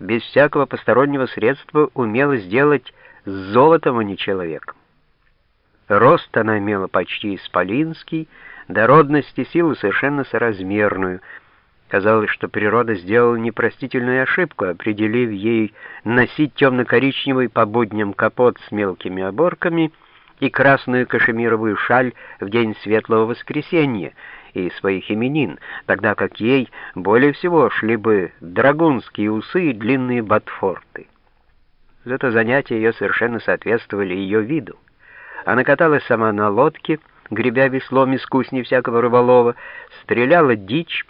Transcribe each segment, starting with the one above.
без всякого постороннего средства умела сделать с золотом, а не человеком. Рост она имела почти исполинский, дородность и силу совершенно соразмерную. Казалось, что природа сделала непростительную ошибку, определив ей носить темно-коричневый по будням капот с мелкими оборками и красную кашемировую шаль в день Светлого Воскресенья и своих именин, тогда как ей более всего шли бы драгунские усы и длинные ботфорты. Зато занятия ее совершенно соответствовали ее виду. Она каталась сама на лодке, гребя веслом искусней всякого рыболова, стреляла дичь,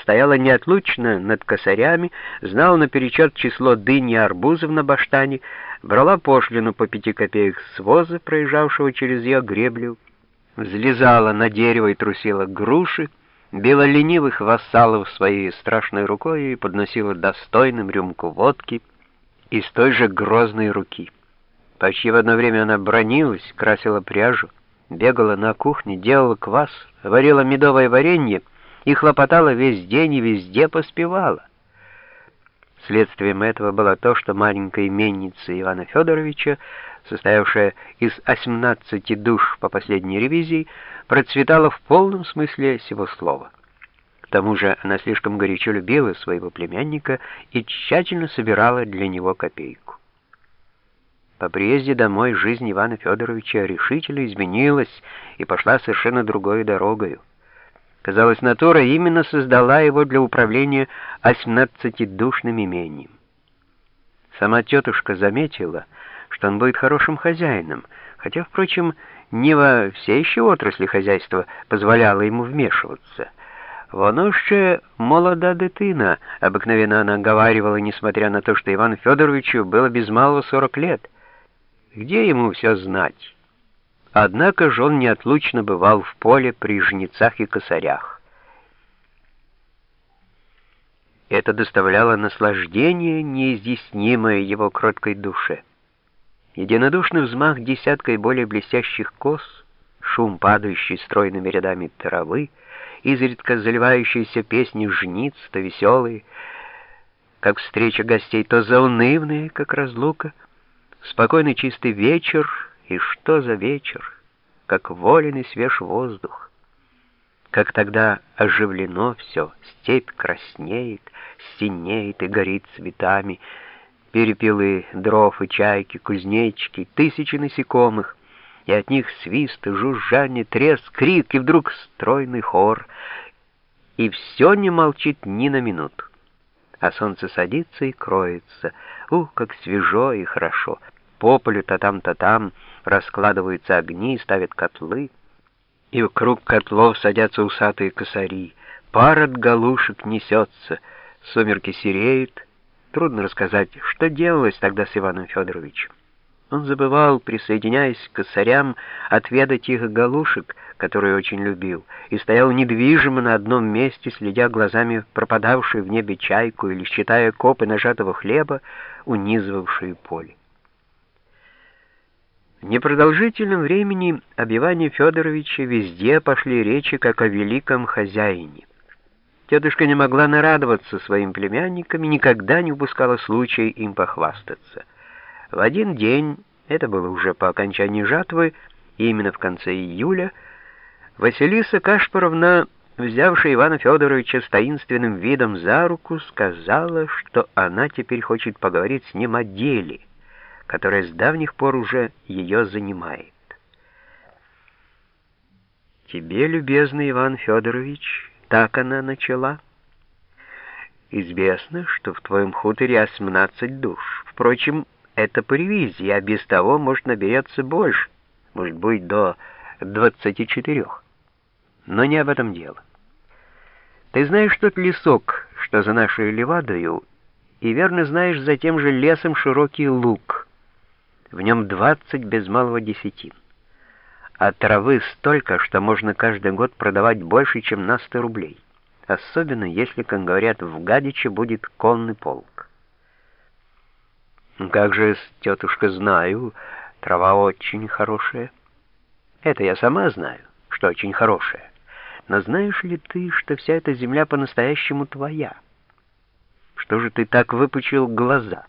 стояла неотлучно над косарями, знала наперечет число дынь и арбузов на баштане, брала пошлину по пяти копеек с воза, проезжавшего через ее греблю, взлезала на дерево и трусила груши, била ленивых вассалов своей страшной рукой и подносила достойным рюмку водки из той же грозной руки. Почти в одно время она бронилась, красила пряжу, бегала на кухне, делала квас, варила медовое варенье и хлопотала весь день и везде поспевала. Следствием этого было то, что маленькая именница Ивана Федоровича, состоявшая из 18 душ по последней ревизии, процветала в полном смысле сего слова. К тому же она слишком горячо любила своего племянника и тщательно собирала для него копейку. По приезде домой жизнь Ивана Федоровича решительно изменилась и пошла совершенно другой дорогою. Казалось, натура именно создала его для управления осьмнадцатидушным имением. Сама тетушка заметила, что он будет хорошим хозяином, хотя, впрочем, не во все еще отрасли хозяйства позволяла ему вмешиваться. «Воно ще молода дитина», — обыкновенно она говаривала, несмотря на то, что Ивану Федоровичу было без малого сорок лет. «Где ему все знать?» Однако же он неотлучно бывал в поле при жнецах и косарях. Это доставляло наслаждение, неизъяснимое его кроткой душе. Единодушный взмах десяткой более блестящих кос, шум падающей стройными рядами травы, изредка заливающиеся песни жниц, то веселые, как встреча гостей, то заунывные, как разлука, спокойный чистый вечер — и что за вечер, как волен и свеж воздух. Как тогда оживлено все, степь краснеет, синеет и горит цветами, перепелы, дров и чайки, кузнечики, тысячи насекомых, и от них свист, жужжание, треск, крик, и вдруг стройный хор, и все не молчит ни на минуту. А солнце садится и кроется. Ух, как свежо и хорошо! По полю то там, то там раскладываются огни, ставят котлы, и вокруг котлов садятся усатые косари. Пар от галушек несется, сумерки сереют. Трудно рассказать, что делалось тогда с Иваном Федоровичем. Он забывал, присоединяясь к косарям, отведать их галушек, которые очень любил, и стоял недвижимо на одном месте, следя глазами пропадавшую в небе чайку или считая копы нажатого хлеба, унизывавшие поле непродолжительном времени об Иване Федоровиче везде пошли речи как о великом хозяине. Тетушка не могла нарадоваться своим племянникам и никогда не упускала случая им похвастаться. В один день, это было уже по окончании жатвы, именно в конце июля, Василиса Кашпаровна, взявшая Ивана Федоровича с таинственным видом за руку, сказала, что она теперь хочет поговорить с ним о деле — которая с давних пор уже ее занимает. Тебе, любезный Иван Федорович, так она начала. Известно, что в твоем хуторе 18 душ. Впрочем, это по ревизии, а без того, может, наберется больше, может быть, до 24. Но не об этом дело. Ты знаешь тот лесок, что за нашей левадою, и верно знаешь за тем же лесом широкий луг — в нем 20 без малого десятин. А травы столько, что можно каждый год продавать больше, чем на 100 рублей. Особенно, если, как говорят, в Гадиче будет конный полк. Как же, тетушка, знаю, трава очень хорошая. Это я сама знаю, что очень хорошая. Но знаешь ли ты, что вся эта земля по-настоящему твоя? Что же ты так выпучил глаза?»